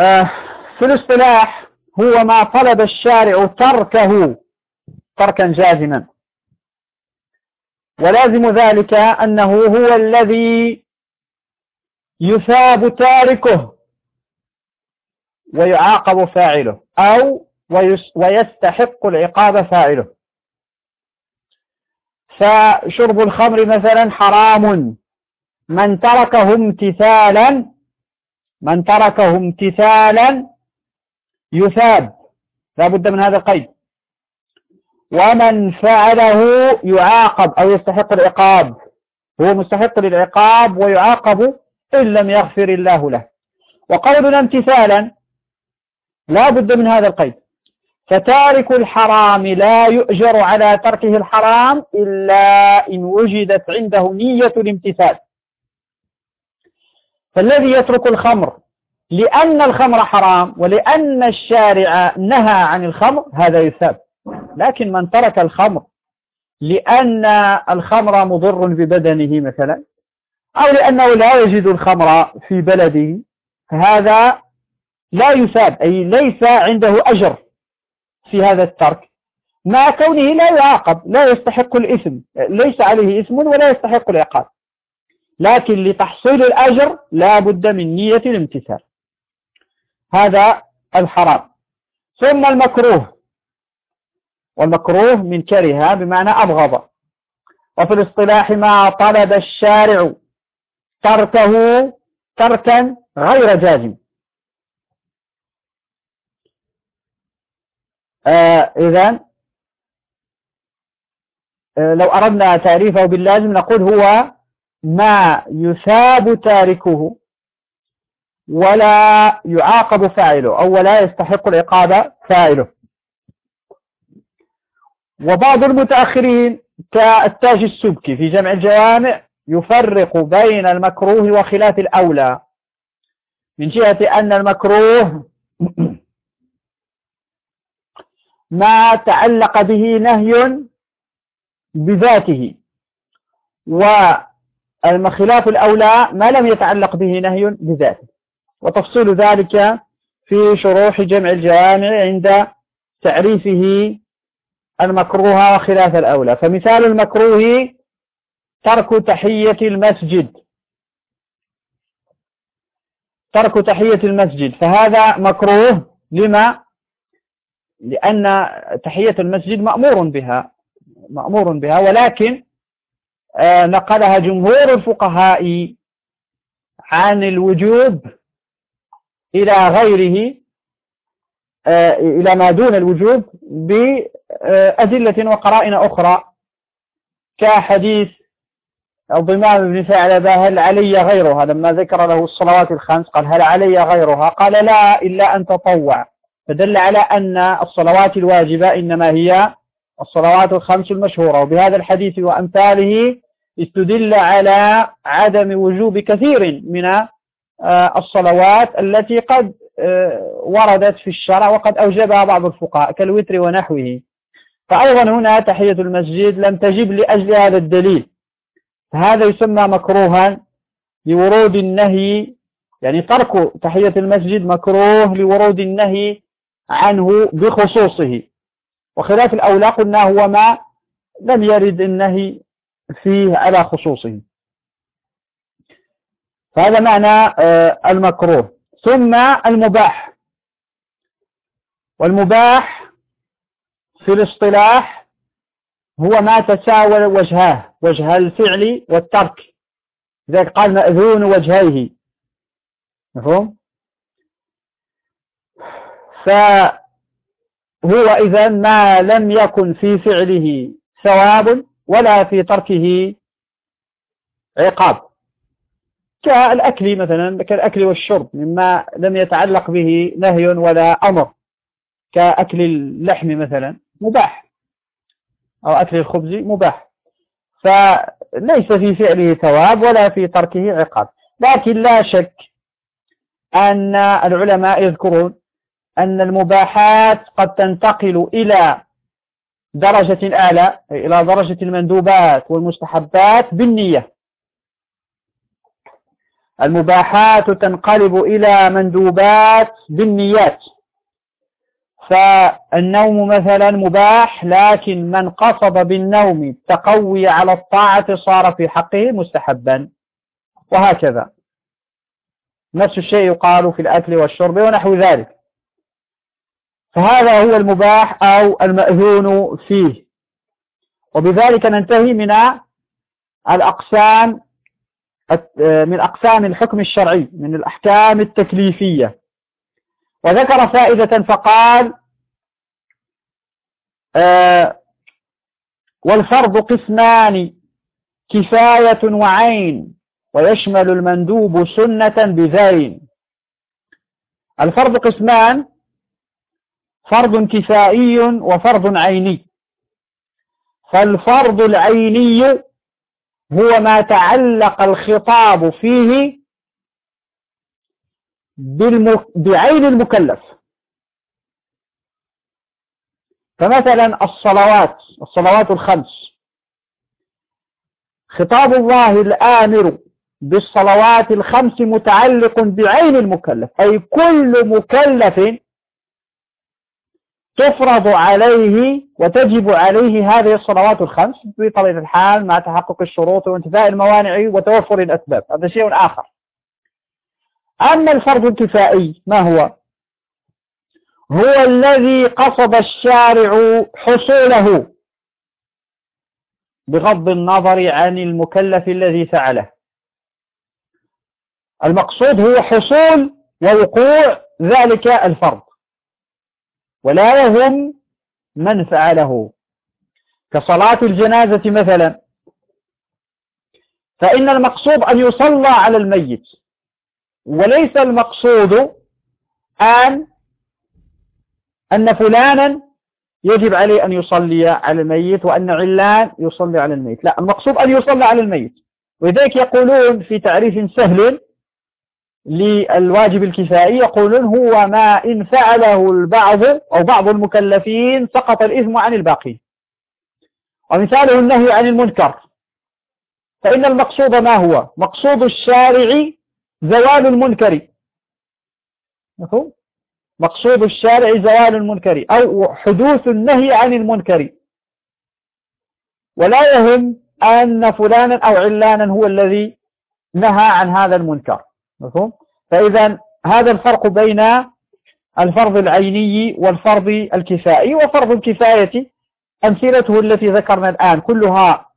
آه، في الاصطلاح هو ما طلب الشارع تركه تركا جازما. ولازم ذلك أنه هو الذي يثاب تاركه ويعاقب فاعله أو ويستحق العقاب فاعله. فشرب الخمر مثلا حرام. من تركه امتثالا من تركه امتثالا يثاب. لا بد من هذا القيد. ومن فعله يعاقب أو يستحق العقاب. هو مستحق للعقاب ويعاقب إن لم يغفر الله له. وقولنا امتثالا لا بد من هذا القيد. فتارك الحرام لا يؤجر على تركه الحرام إلا إن وجدت عنده نية الامتثال. فالذي يترك الخمر لأن الخمر حرام ولأن الشارع نهى عن الخمر هذا يثاب لكن من ترك الخمر لأن الخمر مضر ببدنه مثلا أو لأنه لا يجد الخمر في بلده فهذا لا يثاب أي ليس عنده أجر. في هذا الترك. مع كونه لا يعاقب لا يستحق الإثم. ليس عليه إثم ولا يستحق العقاب. لكن لتحصيل الأجر لا بد من نية الامتثال. هذا الحرام. ثم المكروه. والمكروه من كره بمعنى أبغض. وفي الاصطلاح ما طلب الشارع تركه تركا غير جازم. آه إذا آه لو أردنا تعريفه باللازم نقول هو ما يثاب تاركه ولا يعاقب فاعله أو ولا يستحق العقاب فاعله. وبعض المتأخرين كالتاج السبكي في جمع الجوامع يفرق بين المكروه وخلاف الأولى من جهة أن المكروه ما تعلق به نهي بذاته. والخلاف الأولى ما لم يتعلق به نهي بذاته. وتفصيل ذلك في شروح جمع الجوامع عند تعريفه المكروه وخلاف الأولى. فمثال المكروه ترك تحية المسجد. ترك تحية المسجد. فهذا مكروه. لما؟ لأن تحية المسجد مأمور بها مأمور بها ولكن آه، نقلها جمهور الفقهاء عن الوجوب إلى غيره آه، إلى ما دون الوجوب بأدلة وقرائن أخرى كحديث الضمام بن ثعلبة هل علي غيرها؟ لما ذكر له الصلوات الخمس قال هل علي غيرها؟ قال لا إلا أن تطوع. فدل على أن الصلوات الواجبة إنما هي الصلوات الخمس المشهورة. وبهذا الحديث وأمثاله استدل على عدم وجوب كثير من آه، الصلوات التي قد آه، وردت في الشرع وقد أوجبها بعض الفقهاء كالوتر ونحوه. فأيضا هنا تحية المسجد لم تجب لأجل هذا الدليل. فهذا يسمى مكروها لورود النهي يعني ترك تحية المسجد مكروه لورود النهي عنه بخصوصه. وخلاف الأولى قلنا هو ما لم يرد النهي فيه على خصوصه. فهذا معنى آه، المكروه. ثم المباح. والمباح في الاصطلاح هو ما تساوى وجهاه وجه الفعل والترك. لذلك قال مأذون وجهيه. مفهوم؟ فهو إذا ما لم يكن في فعله ثواب ولا في تركه عقاب. كالأكل مثلا كالأكل والشرب مما لم يتعلق به نهي ولا أمر. كأكل اللحم مثلا مباح. أو أكل الخبز مباح. فليس في فعله ثواب ولا في تركه عقاب. لكن لا شك أن العلماء يذكرون أن المباحات قد تنتقل إلى درجة أعلى إلى درجة المندوبات والمستحبات بالنية. المباحات تنقلب إلى مندوبات بالنيات. فالنوم مثلا مباح لكن من قصد بالنوم التقوي على الطاعة صار في حقه مستحبا. وهكذا. نفس الشيء يقال في الأكل والشرب ونحو ذلك. فهذا هو المباح أو المأذون فيه. وبذلك ننتهي من الأقسام من أقسام الحكم الشرعي من الأحكام التكليفية. وذكر فائدة فقال آه، والفرض قسمان كفاية وعين ويشمل المندوب سنة بذين. الفرض قسمان فرض كفائي وفرض عيني. فالفرض العيني هو ما تعلق الخطاب فيه بعين المكلف. فمثلا الصلوات الصلوات الخمس. خطاب الله الآمر بالصلوات الخمس متعلق بعين المكلف أي كل مكلف تفرض عليه وتجب عليه هذه الصلوات الخمس بطبيعة الحال مع تحقق الشروط وانتفاء الموانع وتوفر الأسباب. هذا شيء آخر. أما الفرض الكفائي ما هو؟ هو الذي قصد الشارع حصوله بغض النظر عن المكلف الذي فعله. المقصود هو حصول ووقوع ذلك الفرض. ولا يهم من فعله. كصلاة الجنازة مثلا. فإن المقصود أن يصلى على الميت. وليس المقصود أن أن فلانا يجب عليه أن يصلي على الميت وأن علان يصلي على الميت. لا المقصود أن يصلي على الميت. ولذلك يقولون في تعريف سهل للواجب الكفائي يقولون هو ما إن فعله البعض أو بعض المكلفين سقط الإثم عن الباقي. ومثاله النهي عن المنكر. فإن المقصود ما هو؟ مقصود الشارع زوال المنكر. مقصود الشارع زوال المنكر أو حدوث النهي عن المنكر. ولا يهم أن فلانا أو علانا هو الذي نهى عن هذا المنكر. مفهوم؟ فإذا هذا الفرق بين الفرض العيني والفرض الكفائي وفرض الكفاية أمثلته التي ذكرنا الآن. كلها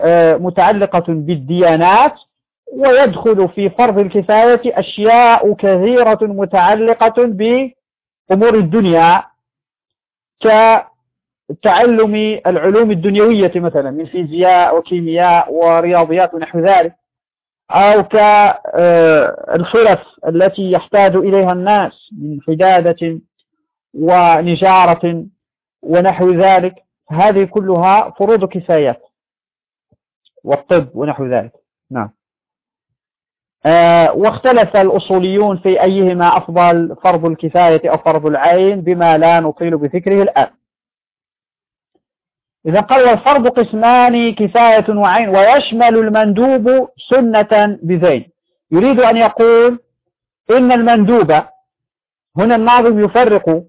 آه، متعلقة بالديانات ويدخل في فرض الكفاية أشياء كثيرة متعلقة بأمور الدنيا كتعلم العلوم الدنيوية مثلا من فيزياء وكيمياء ورياضيات ونحو ذلك. أو كالخلف التي يحتاج إليها الناس من حدادة ونجارة ونحو ذلك. هذه كلها فروض كفايات والطب ونحو ذلك. نعم. آه واختلف الأصوليون في أيهما أفضل فرض الكفاية أو فرض العين بما لا نطيل بذكره الآن. إذا قال الفرض قسمان كفاية وعين ويشمل المندوب سنة بذين يريد أن يقول إن المندوب هنا الناظم يفرق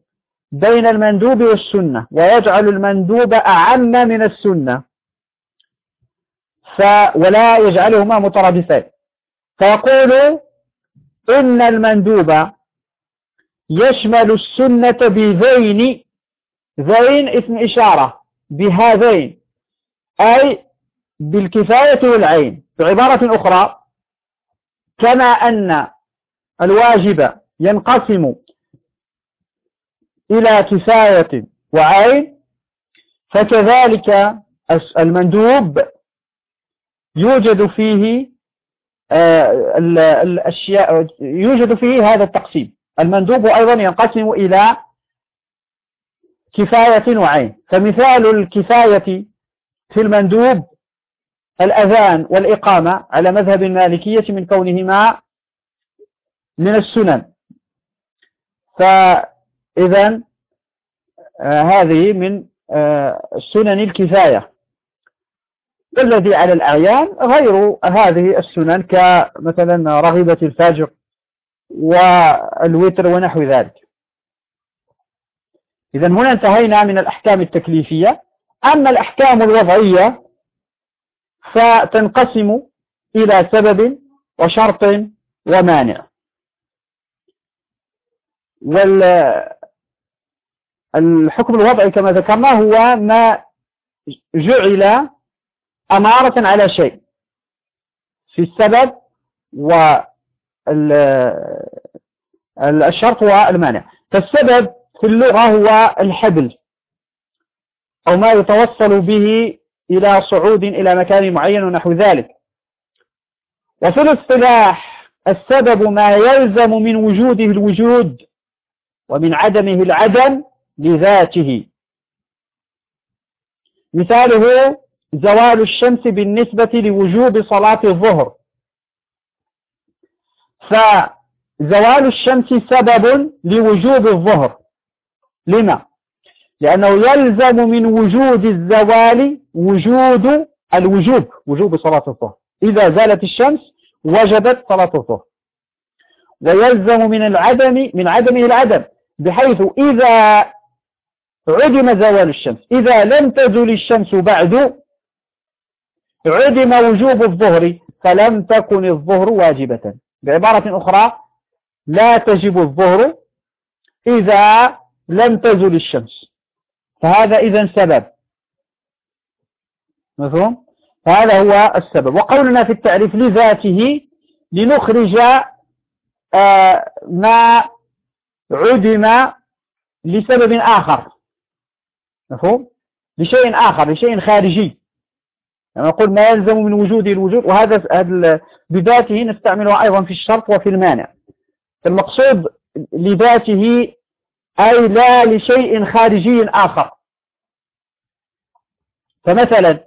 بين المندوب والسنة ويجعل المندوب أعم من السنة ف ولا يجعلهما مترادفين. فيقول إن المندوب يشمل السنة بذين ذين اسم إشارة. بهذين أي بالكفاية والعين. بعبارة أخرى كما أن الواجب ينقسم إلى كفاية وعين فكذلك المندوب يوجد فيه آه، الأشياء يوجد فيه هذا التقسيم. المندوب أيضا ينقسم إلى كفاية وعين. فمثال الكفاية في المندوب الأذان والإقامة على مذهب المالكية من كونهما من السنن. فإذا آه هذه من آه سنن الكفاية. والذي على الأعيان غير هذه السنن كمثلا رغبة الفجر والوتر ونحو ذلك. إذا هنا انتهينا من الأحكام التكليفية. أما الأحكام الوضعية فتنقسم إلى سبب وشرط ومانع. والحكم الوضعي كما ذكرنا هو ما جعل أمارة على شيء في السبب والشرط والمانع. فالسبب في اللغة هو الحبل أو ما يتوصل به إلى صعود إلى مكان معين ونحو ذلك. وفي الاصطلاح السبب ما يلزم من وجوده الوجود ومن عدمه العدم لذاته. مثاله زوال الشمس بالنسبة لوجوب صلاة الظهر. فزوال الشمس سبب لوجوب الظهر. لما؟ لأنه يلزم من وجود الزوال وجود الوجوب وجوب صلاة الظهر. إذا زالت الشمس وجبت صلاة الظهر. ويلزم من العدم من عدمه العدم بحيث إذا عدم زوال الشمس إذا لم تزل الشمس بعد عدم وجوب الظهر فلم تكن الظهر واجبة. بعبارة أخرى لا تجب الظهر إذا لم تزل الشمس. فهذا إذا سبب. مفهوم؟ هذا هو السبب. وقولنا في التعريف لذاته لنخرج آه ما عدم لسبب آخر. مفهوم؟ لشيء آخر لشيء خارجي. يعني نقول ما يلزم من وجوده الوجود وهذا بذاته نستعملها أيضا في الشرط وفي المانع. المقصود لذاته أي لا لشيء خارجي آخر. فمثلا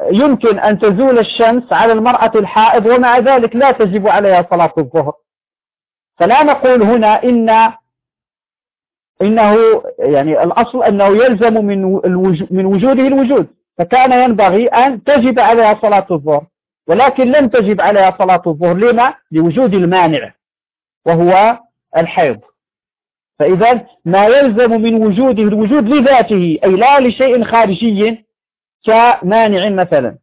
يمكن أن تزول الشمس على المرأة الحائض ومع ذلك لا تجب عليها صلاة الظهر. فلا نقول هنا إن إنه يعني الأصل أنه يلزم من من وجوده الوجود. فكان ينبغي أن تجب عليها صلاة الظهر ولكن لم تجب عليها صلاة الظهر. لما؟ لوجود المانع وهو الحيض. فإذا ما يلزم من وجوده الوجود لذاته أي لا لشيء خارجي كمانع مثلا.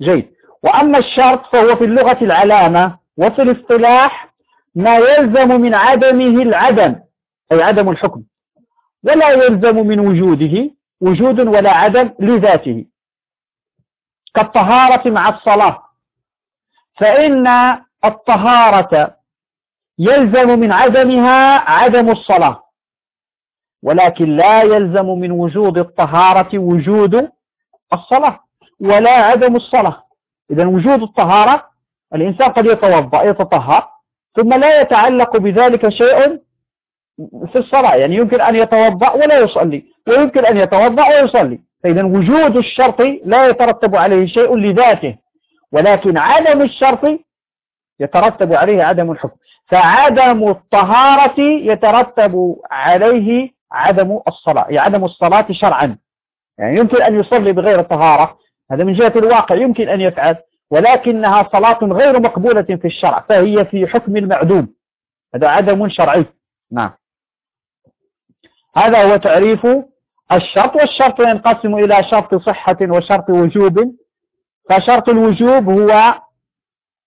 جيد. وأما الشرط فهو في اللغة العلامة وفي الاصطلاح ما يلزم من عدمه العدم أي عدم الحكم. ولا يلزم من وجوده وجود ولا عدم لذاته. كالطهارة مع الصلاة. فإن الطهارة يلزم من عدمها عدم الصلاة. ولكن لا يلزم من وجود الطهارة وجود الصلاة ولا عدم الصلاة. إذا وجود الطهارة الإنسان قد يتوضأ يتطهر ثم لا يتعلق بذلك شيء في الصلاة. يعني يمكن أن يتوضأ ولا يصلي ويمكن أن يتوضأ ويصلي. فإذا وجود الشرط لا يترتب عليه شيء لذاته ولكن عدم الشرط يترتب عليه عدم الحكم. فعدم الطهارة يترتب عليه عدم الصلاة يعني عدم الصلاة شرعا. يعني يمكن أن يصلي بغير الطهارة هذا من جهة الواقع يمكن أن يفعل ولكنها صلاة غير مقبولة في الشرع فهي في حكم المعدوم هذا عدم شرعي. نعم. هذا هو تعريف الشرط والشرط ينقسم إلى شرط صحة وشرط وجوب. فشرط الوجوب هو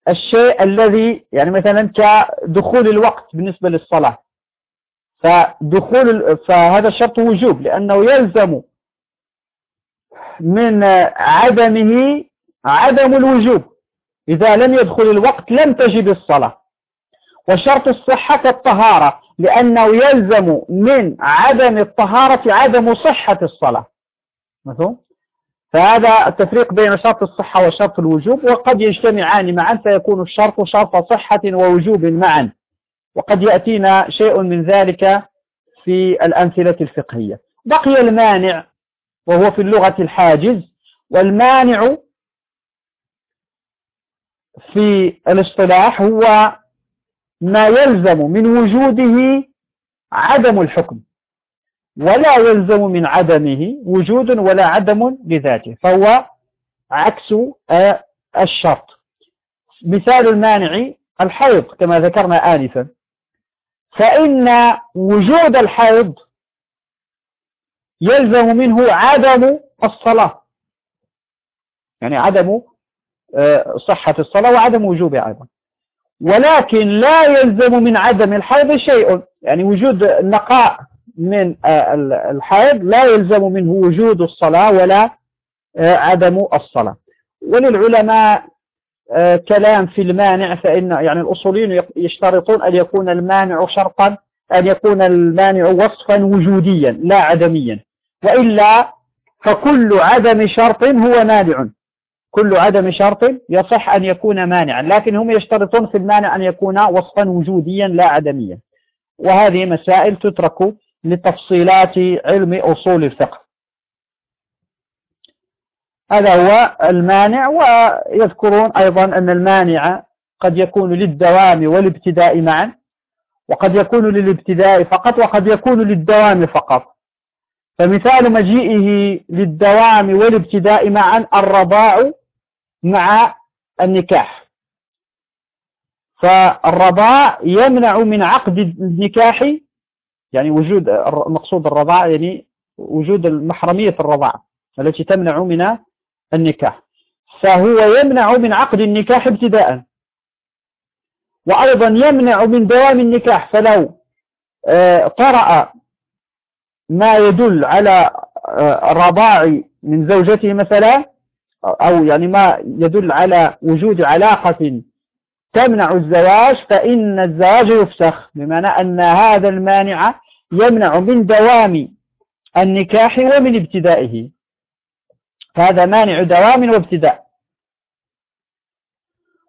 الشيء الذي يعني مثلا كدخول الوقت بالنسبة للصلاة. فدخول فهذا الشرط وجوب لأنه يلزم من عدمه عدم الوجوب. إذا لم يدخل الوقت لم تجب الصلاة. وشرط الصحة كالطهارة لأنه يلزم من عدم الطهارة عدم صحة الصلاة. مثلا فهذا التفريق بين شرط الصحة وشرط الوجوب وقد يجتمعان معا فيكون الشرط شرط صحة ووجوب معا. وقد يأتينا شيء من ذلك في الأمثلة الفقهية. بقي المانع وهو في اللغة الحاجز والمانع في الاصطلاح هو ما يلزم من وجوده عدم الحكم. ولا يلزم من عدمه وجود ولا عدم لذاته فهو عكس آه، الشرط. مثال المانع الحيض كما ذكرنا آنفا. فإن وجود الحيض يلزم منه عدم الصلاة. يعني عدم آه، صحة الصلاة وعدم وجوبها أيضا. ولكن لا يلزم من عدم الحيض شيء. يعني وجود النقاء من آه، الحيض لا يلزم منه وجود الصلاة ولا آه، عدم الصلاة. وللعلماء آه، كلام في المانع فإن يعني الأصوليين يشترطون أن يكون المانع شرطا أن يكون المانع وصفا وجوديا لا عدميا. وإلا فكل عدم شرط هو مانع. كل عدم شرط يصح أن يكون مانعا لكن هم يشترطون في المانع أن يكون وصفا وجوديا لا عدميا. وهذه مسائل تترك لتفصيلات علم أصول الفقه. هذا هو المانع ويذكرون أيضا أن المانع قد يكون للدوام والابتداء معا وقد يكون للابتداء فقط وقد يكون للدوام فقط. فمثال مجيئه للدوام والابتداء معا الرضاع مع النكاح. فالرضاع يمنع من عقد النكاح يعني وجود مقصود الرضاع يعني وجود المحرمية الرضاع التي تمنع من النكاح. فهو يمنع من عقد النكاح ابتداء. وأيضا يمنع من دوام النكاح فلو آه، طرأ ما يدل على آه، الرضاع من زوجته مثلا أو يعني ما يدل على وجود علاقة تمنع الزواج فإن الزواج يفسخ بمعنى أن هذا المانع يمنع من دوام النكاح ومن ابتدائه. فهذا مانع دوام وابتداء.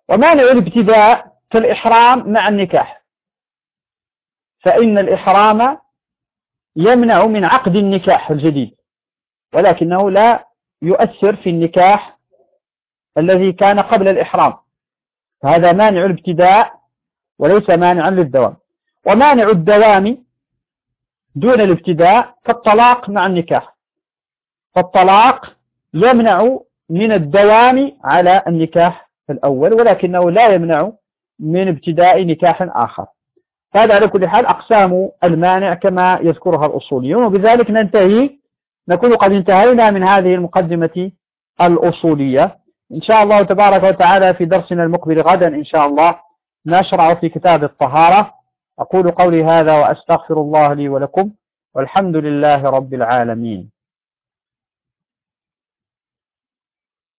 ومانع الابتداء كالإحرام مع النكاح. فإن الإحرام يمنع من عقد النكاح الجديد. ولكنه لا يؤثر في النكاح الذي كان قبل الإحرام. هذا مانع الابتداء وليس مانعا للدوام. ومانع الدوام دون الابتداء كالطلاق مع النكاح. فالطلاق يمنع من الدوام على النكاح الأول ولكنه لا يمنع من ابتداء نكاح آخر. هذا على كل حال أقسام المانع كما يذكرها الأصوليون وبذلك ننتهي. نكون قد انتهينا من هذه المقدمة الأصولية. إن شاء الله تبارك وتعالى في درسنا المقبل غدا إن شاء الله نشرع في كتاب الطهارة. أقول قولي هذا وأستغفر الله لي ولكم والحمد لله رب العالمين.